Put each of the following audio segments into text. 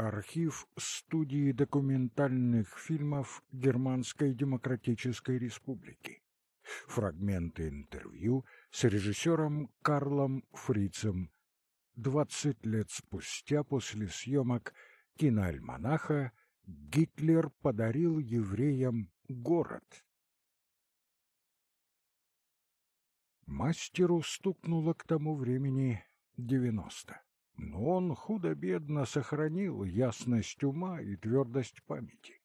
Архив студии документальных фильмов Германской Демократической Республики. Фрагменты интервью с режиссером Карлом Фрицем. 20 лет спустя после съемок киноальманаха Гитлер подарил евреям город. Мастеру стукнуло к тому времени девяносто, но он худо-бедно сохранил ясность ума и твердость памяти.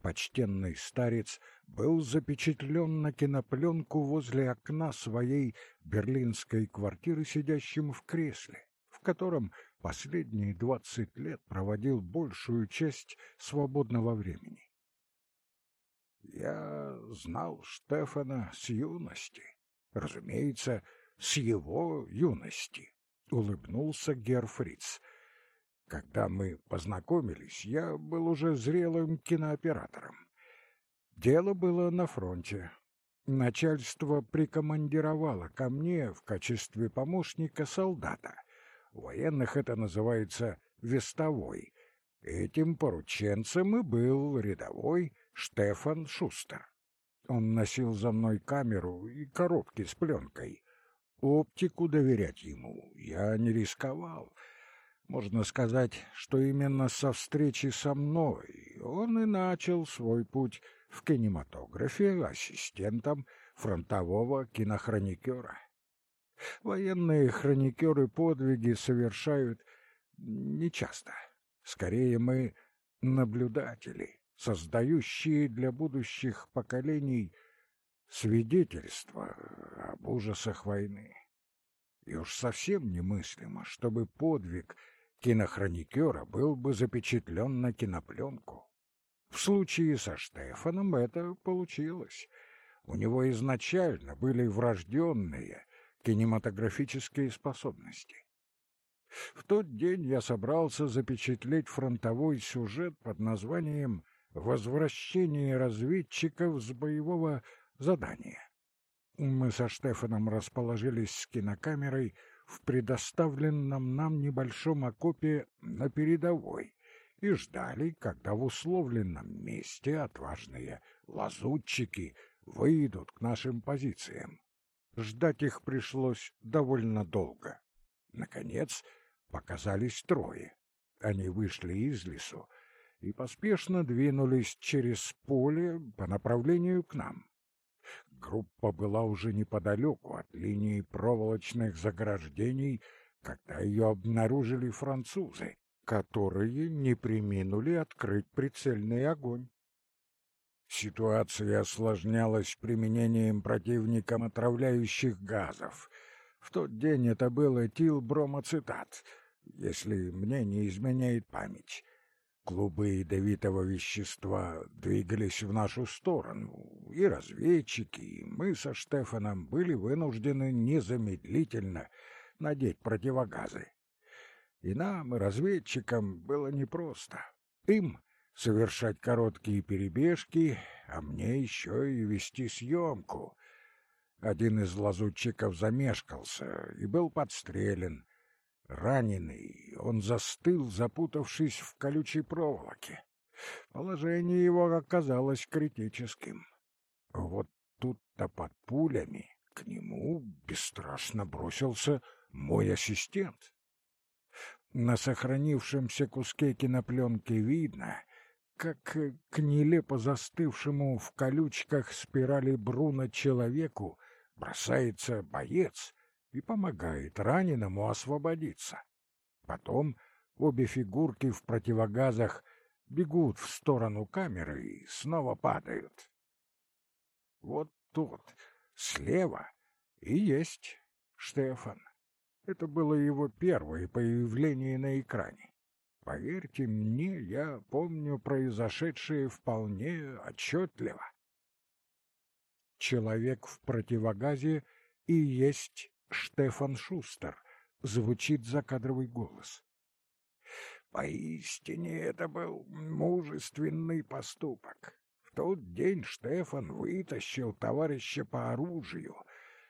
Почтенный старец был запечатлен на кинопленку возле окна своей берлинской квартиры, сидящим в кресле, в котором последние двадцать лет проводил большую часть свободного времени. Я знал Штефана с юности, разумеется, с его юности, — улыбнулся Герфриц. Когда мы познакомились, я был уже зрелым кинооператором. Дело было на фронте. Начальство прикомандировало ко мне в качестве помощника солдата. У военных это называется «вестовой». Этим порученцем и был рядовой Штефан Шустер. Он носил за мной камеру и коробки с пленкой. Оптику доверять ему я не рисковал. Можно сказать, что именно со встречи со мной он и начал свой путь в кинематографе ассистентом фронтового кинохроникера. Военные хроникеры подвиги совершают нечасто. Скорее мы наблюдатели создающие для будущих поколений свидетельства об ужасах войны. И уж совсем немыслимо, чтобы подвиг кинохроникера был бы запечатлен на кинопленку. В случае со Штефаном это получилось. У него изначально были врожденные кинематографические способности. В тот день я собрался запечатлеть фронтовой сюжет под названием возвращение разведчиков с боевого задания. Мы со Штефаном расположились с кинокамерой в предоставленном нам небольшом окопе на передовой и ждали, когда в условленном месте отважные лазутчики выйдут к нашим позициям. Ждать их пришлось довольно долго. Наконец, показались трое. Они вышли из лесу и поспешно двинулись через поле по направлению к нам. Группа была уже неподалеку от линии проволочных заграждений, когда ее обнаружили французы, которые не приминули открыть прицельный огонь. Ситуация осложнялась применением противником отравляющих газов. В тот день это был этилбромоцитат, если мне не изменяет память. Клубы ядовитого вещества двигались в нашу сторону, и разведчики, и мы со Штефаном были вынуждены незамедлительно надеть противогазы. И нам, и разведчикам, было непросто. Им совершать короткие перебежки, а мне еще и вести съемку. Один из лазутчиков замешкался и был подстрелен, Раненый, он застыл, запутавшись в колючей проволоке. Положение его оказалось критическим. Вот тут-то под пулями к нему бесстрашно бросился мой ассистент. На сохранившемся куске кинопленки видно, как к нелепо застывшему в колючках спирали Бруно человеку бросается боец и помогает раненому освободиться. Потом обе фигурки в противогазах бегут в сторону камеры и снова падают. Вот тут, слева, и есть Штефан. Это было его первое появление на экране. Поверьте мне, я помню произошедшее вполне отчетливо. Человек в противогазе и есть Штефан Шустер, звучит закадровый голос. Поистине это был мужественный поступок. В тот день Штефан вытащил товарища по оружию,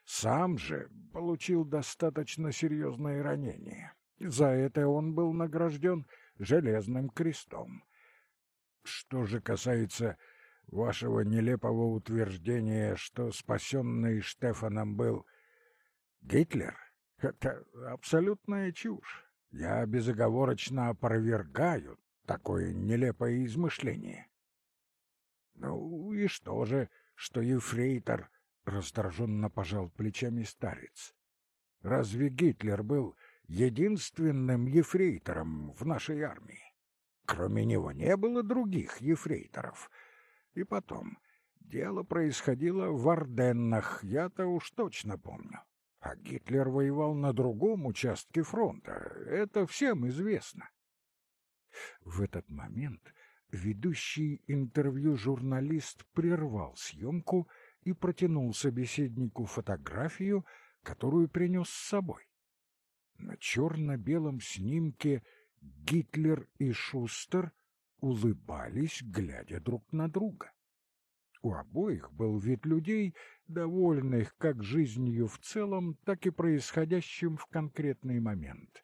сам же получил достаточно серьезное ранение. За это он был награжден железным крестом. Что же касается вашего нелепого утверждения, что спасенный Штефаном был Гитлер, это абсолютная чушь. Я безоговорочно опровергаю такое нелепое измышление. Ну и что же, что ефрейтор раздраженно пожал плечами старец. Разве Гитлер был единственным ефрейтором в нашей армии? Кроме него не было других ефрейторов. И потом, дело происходило в Орденнах, я-то уж точно помню. А Гитлер воевал на другом участке фронта, это всем известно. В этот момент ведущий интервью журналист прервал съемку и протянул собеседнику фотографию, которую принес с собой. На черно-белом снимке Гитлер и Шустер улыбались, глядя друг на друга. У обоих был вид людей, довольных как жизнью в целом, так и происходящим в конкретный момент.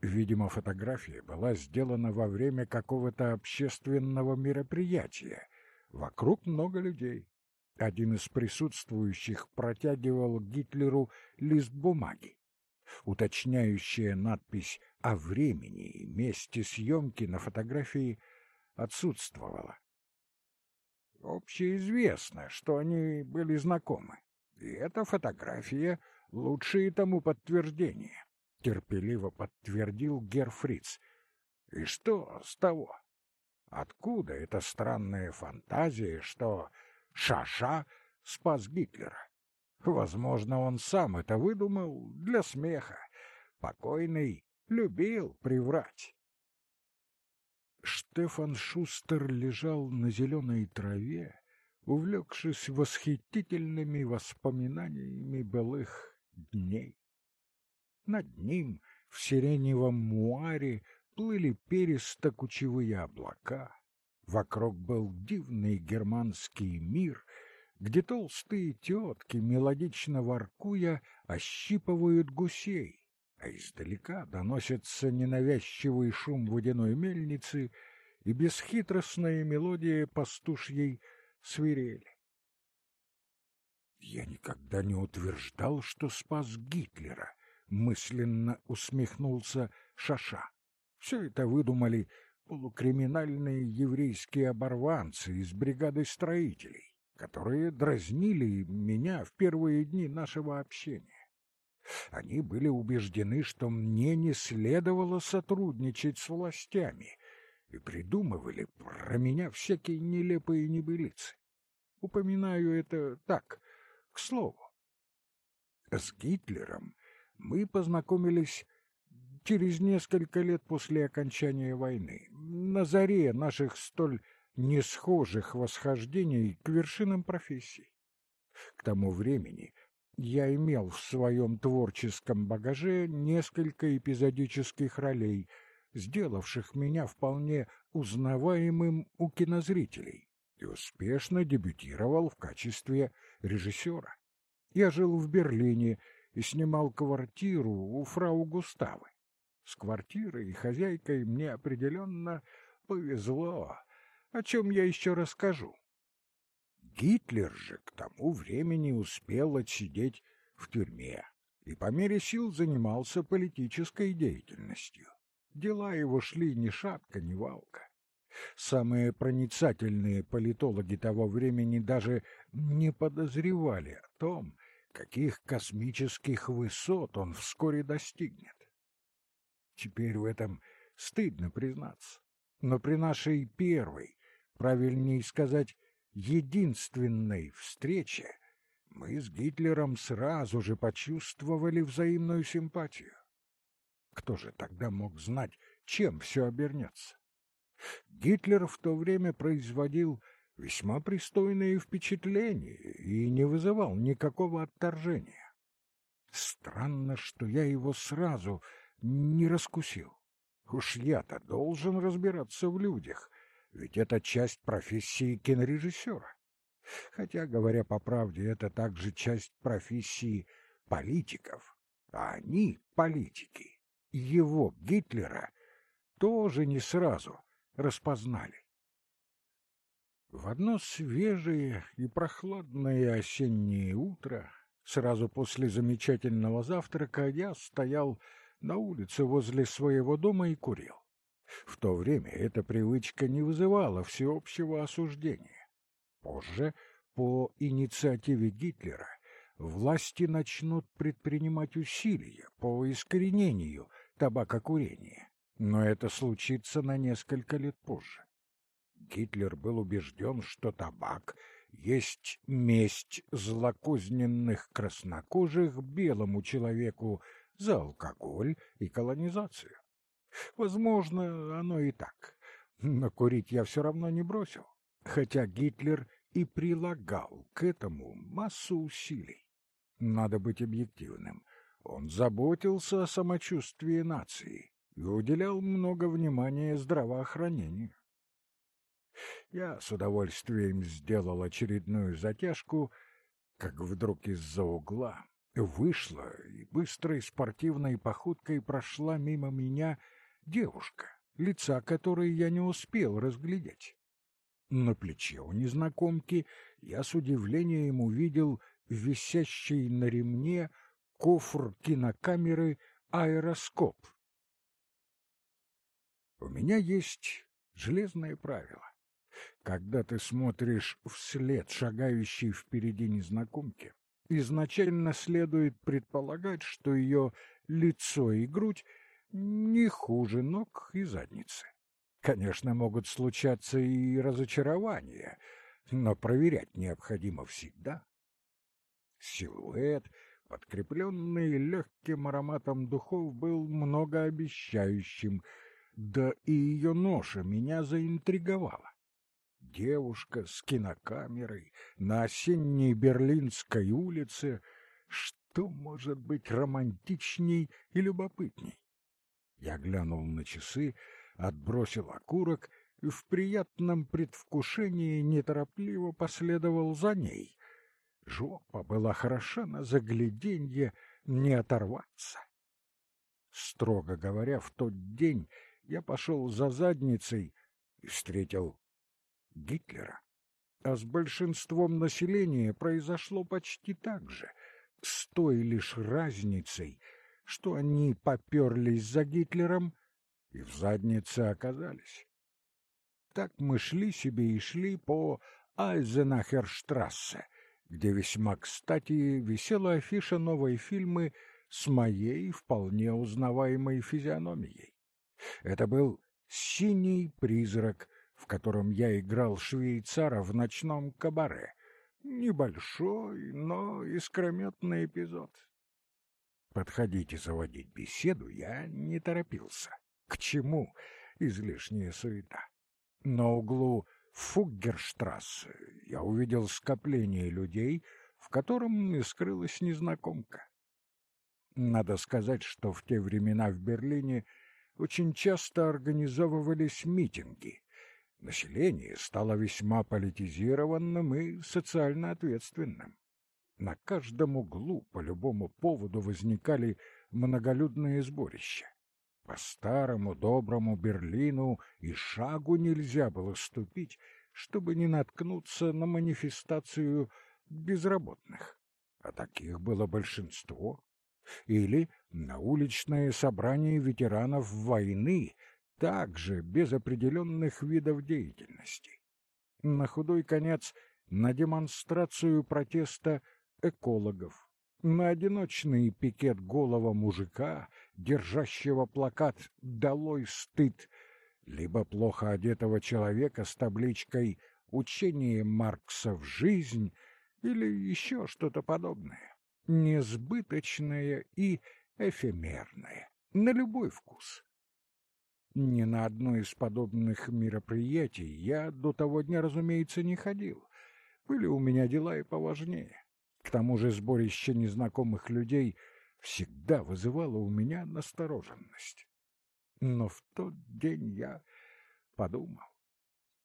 Видимо, фотография была сделана во время какого-то общественного мероприятия. Вокруг много людей. Один из присутствующих протягивал Гитлеру лист бумаги. Уточняющая надпись о времени и месте съемки на фотографии отсутствовала. Общеизвестно, что они были знакомы, и эта фотография — лучшее тому подтверждение, — терпеливо подтвердил Герфриц. И что с того? Откуда эта странная фантазия, что Шаша спас Гитлера? Возможно, он сам это выдумал для смеха. Покойный любил приврать. Штефан Шустер лежал на зеленой траве, увлекшись восхитительными воспоминаниями былых дней. Над ним в сиреневом муаре плыли перисто-кучевые облака. Вокруг был дивный германский мир, где толстые тетки, мелодично воркуя, ощипывают гусей, а издалека доносится ненавязчивый шум водяной мельницы и бесхитростная мелодия пастушьей свирели. «Я никогда не утверждал, что спас Гитлера», — мысленно усмехнулся Шаша. «Все это выдумали полукриминальные еврейские оборванцы из бригады строителей, которые дразнили меня в первые дни нашего общения. Они были убеждены, что мне не следовало сотрудничать с властями, и придумывали про меня всякие нелепые небылицы. Упоминаю это так, к слову. С Гитлером мы познакомились через несколько лет после окончания войны, на заре наших столь несхожих восхождений к вершинам профессий. К тому времени я имел в своем творческом багаже несколько эпизодических ролей, сделавших меня вполне узнаваемым у кинозрителей, и успешно дебютировал в качестве режиссера. Я жил в Берлине и снимал квартиру у фрау Густавы. С квартирой и хозяйкой мне определенно повезло, о чем я еще расскажу. Гитлер же к тому времени успел отсидеть в тюрьме и по мере сил занимался политической деятельностью. Дела его шли ни шатка, ни валка. Самые проницательные политологи того времени даже не подозревали о том, каких космических высот он вскоре достигнет. Теперь в этом стыдно признаться, но при нашей первой, правильнее сказать, единственной встрече мы с Гитлером сразу же почувствовали взаимную симпатию. Кто же тогда мог знать, чем все обернется? Гитлер в то время производил весьма пристойные впечатления и не вызывал никакого отторжения. Странно, что я его сразу не раскусил. Уж я-то должен разбираться в людях, ведь это часть профессии кинорежиссера. Хотя, говоря по правде, это также часть профессии политиков. А они, политики, его, Гитлера, тоже не сразу распознали. В одно свежее и прохладное осеннее утро, сразу после замечательного завтрака, я стоял на улице возле своего дома и курил. В то время эта привычка не вызывала всеобщего осуждения. Позже, по инициативе Гитлера, власти начнут предпринимать усилия по искоренению табакокурения, но это случится на несколько лет позже. Гитлер был убежден, что табак есть месть злокозненных краснокожих белому человеку за алкоголь и колонизацию. Возможно, оно и так, но курить я все равно не бросил, хотя Гитлер и прилагал к этому массу усилий. Надо быть объективным. Он заботился о самочувствии нации и уделял много внимания здравоохранению. Я с удовольствием сделал очередную затяжку, как вдруг из-за угла вышла и быстрой спортивной походкой прошла мимо меня девушка, лица которой я не успел разглядеть. На плече у незнакомки я с удивлением увидел висящий на ремне кофр кинокамеры аэроскоп. У меня есть железное правило. Когда ты смотришь вслед шагающей впереди незнакомки, изначально следует предполагать, что ее лицо и грудь не хуже ног и задницы. Конечно, могут случаться и разочарования, но проверять необходимо всегда. Силуэт, подкрепленный легким ароматом духов, был многообещающим, да и ее ноша меня заинтриговала. Девушка с кинокамерой на осенней Берлинской улице. Что может быть романтичней и любопытней? Я глянул на часы, отбросил окурок и в приятном предвкушении неторопливо последовал за ней, Жопа была хороша на загляденье, не оторваться. Строго говоря, в тот день я пошел за задницей и встретил Гитлера. А с большинством населения произошло почти так же, с той лишь разницей, что они поперлись за Гитлером и в заднице оказались. Так мы шли себе и шли по Айзенахерштрассе, где весьма кстати висела афиша новой фильмы с моей вполне узнаваемой физиономией. Это был «Синий призрак», в котором я играл швейцара в ночном кабаре. Небольшой, но искрометный эпизод. Подходить и заводить беседу я не торопился. К чему излишняя суета? На углу Фуггерштрассе я увидел скопление людей, в котором и скрылась незнакомка. Надо сказать, что в те времена в Берлине очень часто организовывались митинги. Население стало весьма политизированным и социально ответственным. На каждом углу по любому поводу возникали многолюдные сборища. По старому доброму Берлину и шагу нельзя было ступить, чтобы не наткнуться на манифестацию безработных. А таких было большинство. Или на уличное собрание ветеранов войны, также без определенных видов деятельности. На худой конец на демонстрацию протеста экологов, на одиночный пикет голого мужика, держащего плакат «Долой стыд», либо плохо одетого человека с табличкой «Учение Маркса в жизнь» или еще что-то подобное, несбыточное и эфемерное, на любой вкус. Ни на одно из подобных мероприятий я до того дня, разумеется, не ходил. Были у меня дела и поважнее. К тому же сборище незнакомых людей всегда вызывало у меня настороженность. Но в тот день я подумал,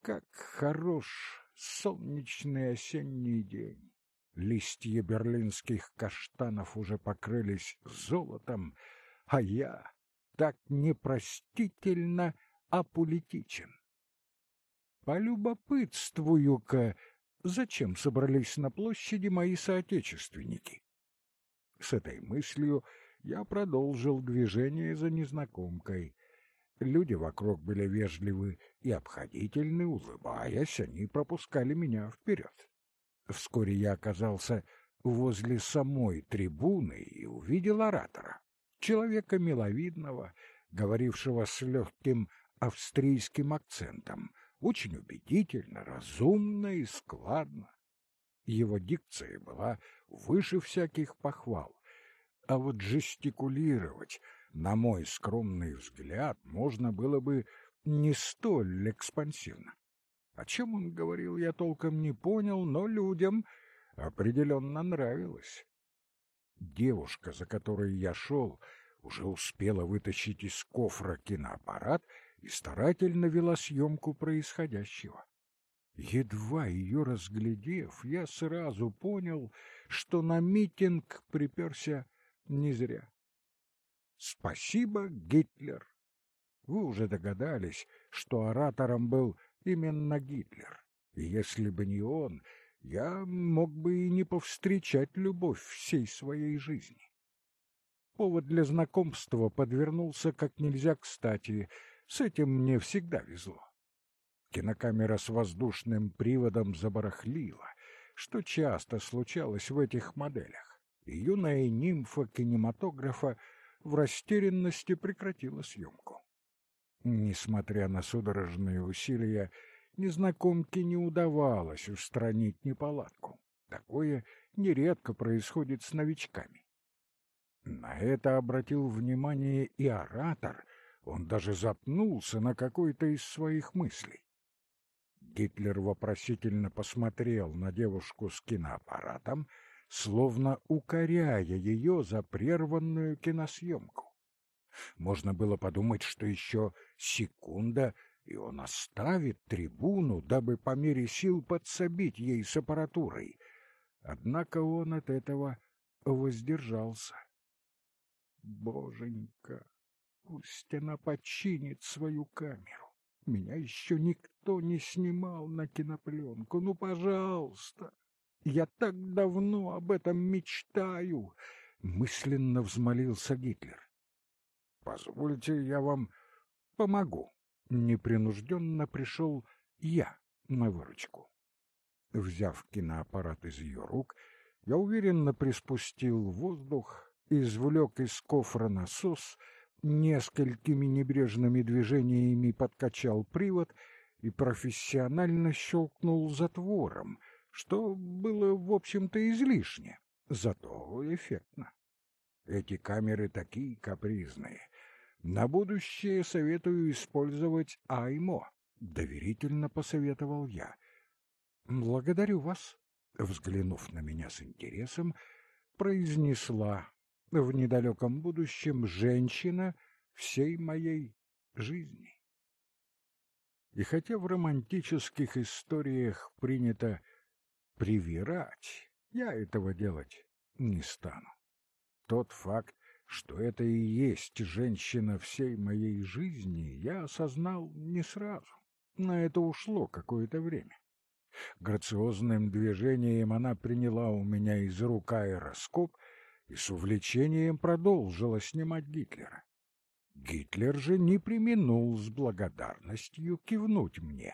как хорош солнечный осенний день. Листья берлинских каштанов уже покрылись золотом, а я так непростительно аполитичен. Полюбопытствую-ка, зачем собрались на площади мои соотечественники? С этой мыслью я продолжил движение за незнакомкой. Люди вокруг были вежливы и обходительны, улыбаясь, они пропускали меня вперед. Вскоре я оказался возле самой трибуны и увидел оратора, человека миловидного, говорившего с легким австрийским акцентом, очень убедительно, разумно и складно. Его дикция была выше всяких похвал, а вот жестикулировать, на мой скромный взгляд, можно было бы не столь экспансивно. О чем он говорил, я толком не понял, но людям определенно нравилось. Девушка, за которой я шел, уже успела вытащить из кофра киноаппарат и старательно вела съемку происходящего. Едва ее разглядев, я сразу понял, что на митинг приперся не зря. Спасибо, Гитлер. Вы уже догадались, что оратором был именно Гитлер. И если бы не он, я мог бы и не повстречать любовь всей своей жизни. Повод для знакомства подвернулся как нельзя кстати. С этим мне всегда везло. Кинокамера с воздушным приводом забарахлила, что часто случалось в этих моделях, и юная нимфа кинематографа в растерянности прекратила съемку. Несмотря на судорожные усилия, незнакомке не удавалось устранить неполадку. Такое нередко происходит с новичками. На это обратил внимание и оратор, он даже запнулся на какой-то из своих мыслей. Гитлер вопросительно посмотрел на девушку с киноаппаратом, словно укоряя ее за прерванную киносъемку. Можно было подумать, что еще секунда, и он оставит трибуну, дабы по мере сил подсобить ей с аппаратурой. Однако он от этого воздержался. Боженька, пусть она починит свою камеру. Меня еще никто не снимал на кинопленку. Ну, пожалуйста, я так давно об этом мечтаю, — мысленно взмолился Гитлер. Позвольте, я вам помогу. Непринужденно пришел я на выручку. Взяв киноаппарат из ее рук, я уверенно приспустил воздух, извлек из кофра насос, несколькими небрежными движениями подкачал привод и профессионально щелкнул затвором, что было, в общем-то, излишне, зато эффектно. Эти камеры такие капризные, на будущее советую использовать АЙМО, доверительно посоветовал я. Благодарю вас, взглянув на меня с интересом, произнесла в недалеком будущем женщина всей моей жизни. И хотя в романтических историях принято привирать, я этого делать не стану. Тот факт, что это и есть женщина всей моей жизни, я осознал не сразу. На это ушло какое-то время. Грациозным движением она приняла у меня из рук аэроскоп и с увлечением продолжила снимать Гитлера. Гитлер же не применул с благодарностью кивнуть мне.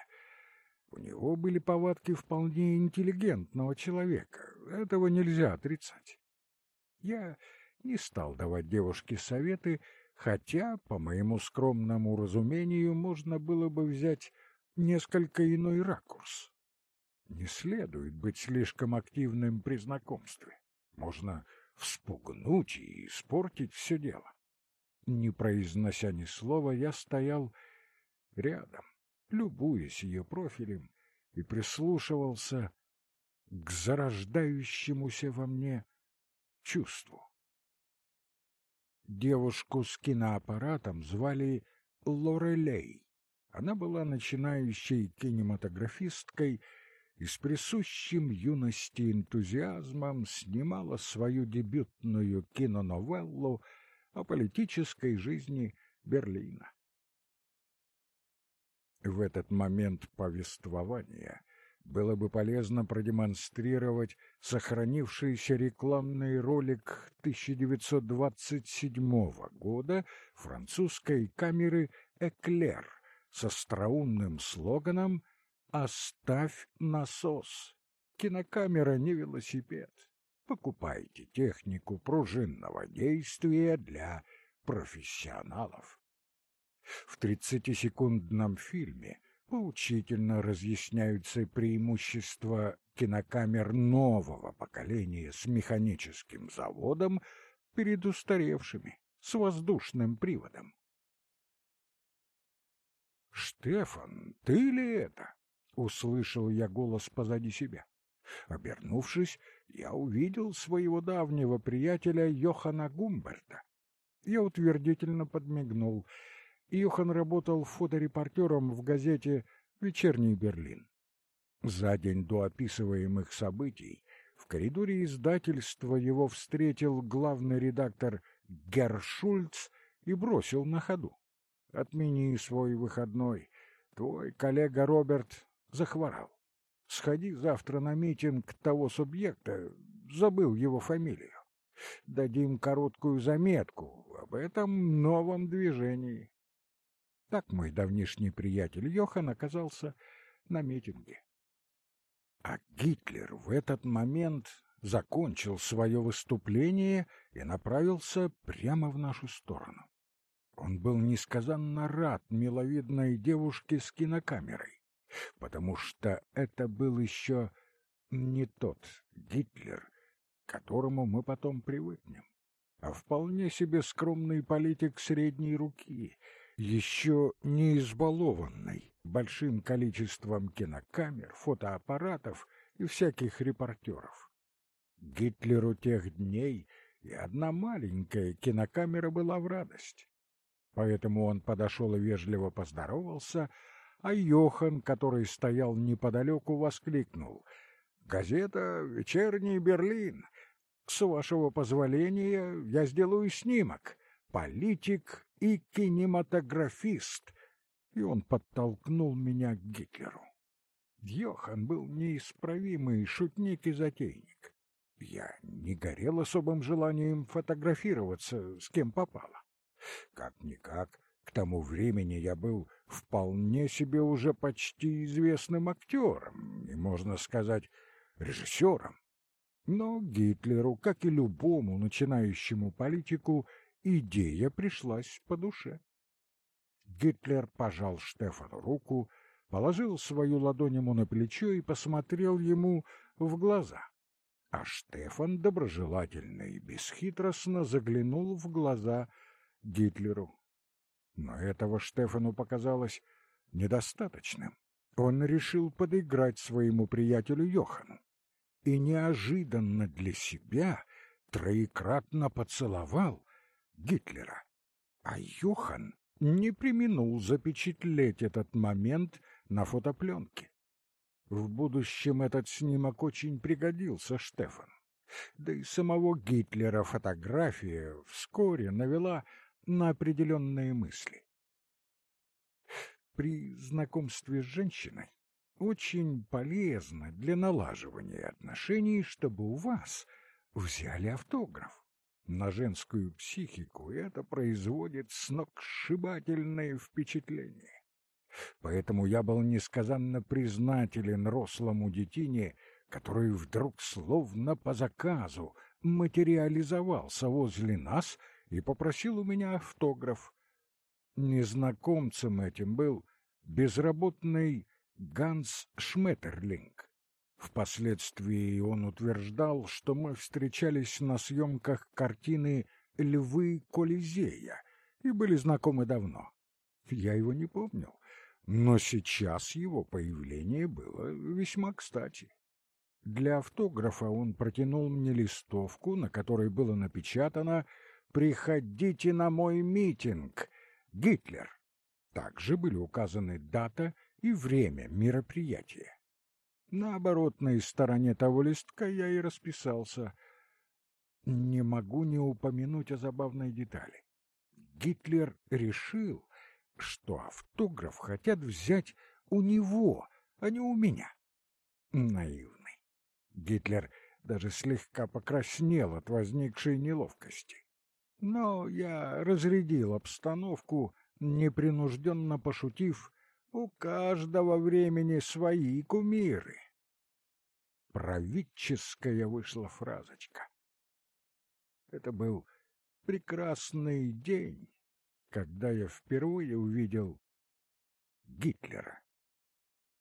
У него были повадки вполне интеллигентного человека, этого нельзя отрицать. Я не стал давать девушке советы, хотя, по моему скромному разумению, можно было бы взять несколько иной ракурс. Не следует быть слишком активным при знакомстве. Можно вспугнуть и испортить все дело. Не произнося ни слова, я стоял рядом, любуясь ее профилем, и прислушивался к зарождающемуся во мне чувству. Девушку с киноаппаратом звали Лорелей. Она была начинающей кинематографисткой и с присущим юности энтузиазмом снимала свою дебютную киноновеллу о политической жизни Берлина. В этот момент повествования было бы полезно продемонстрировать сохранившийся рекламный ролик 1927 года французской камеры «Эклер» с остроумным слоганом «Оставь насос». Кинокамера не велосипед. Покупайте технику пружинного действия для профессионалов. В тридцатисекундном фильме поучительно разъясняются преимущества кинокамер нового поколения с механическим заводом перед устаревшими, с воздушным приводом. «Штефан, ты ли это?» — услышал я голос позади себя. Обернувшись, я увидел своего давнего приятеля Йохана Гумберта. Я утвердительно подмигнул — Йохан работал фоторепортером в газете «Вечерний Берлин». За день до описываемых событий в коридоре издательства его встретил главный редактор Гершульц и бросил на ходу. «Отмени свой выходной. Твой коллега Роберт захворал. Сходи завтра на митинг того субъекта, забыл его фамилию. Дадим короткую заметку об этом новом движении. Так мой давнишний приятель Йохан оказался на митинге. А Гитлер в этот момент закончил свое выступление и направился прямо в нашу сторону. Он был несказанно рад миловидной девушке с кинокамерой, потому что это был еще не тот Гитлер, к которому мы потом привыкнем, а вполне себе скромный политик средней руки — еще не избалованный большим количеством кинокамер, фотоаппаратов и всяких репортеров. Гитлеру тех дней и одна маленькая кинокамера была в радость. Поэтому он подошел и вежливо поздоровался, а Йохан, который стоял неподалеку, воскликнул. «Газета «Вечерний Берлин». С вашего позволения я сделаю снимок. Политик и кинематографист, и он подтолкнул меня к Гитлеру. Йохан был неисправимый шутник и затейник. Я не горел особым желанием фотографироваться с кем попало. Как-никак, к тому времени я был вполне себе уже почти известным актером и, можно сказать, режиссером. Но Гитлеру, как и любому начинающему политику, идея пришлась по душе. Гитлер пожал Штефану руку, положил свою ладонь ему на плечо и посмотрел ему в глаза. А Штефан доброжелательно и бесхитростно заглянул в глаза Гитлеру. Но этого Штефану показалось недостаточным. Он решил подыграть своему приятелю Йохану и неожиданно для себя троекратно поцеловал Гитлера. А Йохан не применул запечатлеть этот момент на фотопленке. В будущем этот снимок очень пригодился Штефану. Да и самого Гитлера фотография вскоре навела на определенные мысли. При знакомстве с женщиной очень полезно для налаживания отношений, чтобы у вас взяли автограф на женскую психику, это производит сногсшибательное впечатление. Поэтому я был несказанно признателен рослому детине, который вдруг словно по заказу материализовался возле нас и попросил у меня автограф. Незнакомцем этим был безработный Ганс Шметерлинг. Впоследствии он утверждал, что мы встречались на съемках картины «Львы Колизея» и были знакомы давно. Я его не помнил, но сейчас его появление было весьма кстати. Для автографа он протянул мне листовку, на которой было напечатано «Приходите на мой митинг, Гитлер». Также были указаны дата и время мероприятия. На оборотной стороне того листка я и расписался. Не могу не упомянуть о забавной детали. Гитлер решил, что автограф хотят взять у него, а не у меня. Наивный. Гитлер даже слегка покраснел от возникшей неловкости. Но я разрядил обстановку, непринужденно пошутив, у каждого времени свои кумиры. Правительская вышла фразочка. Это был прекрасный день, когда я впервые увидел Гитлера.